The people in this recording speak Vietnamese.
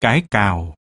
cái cào.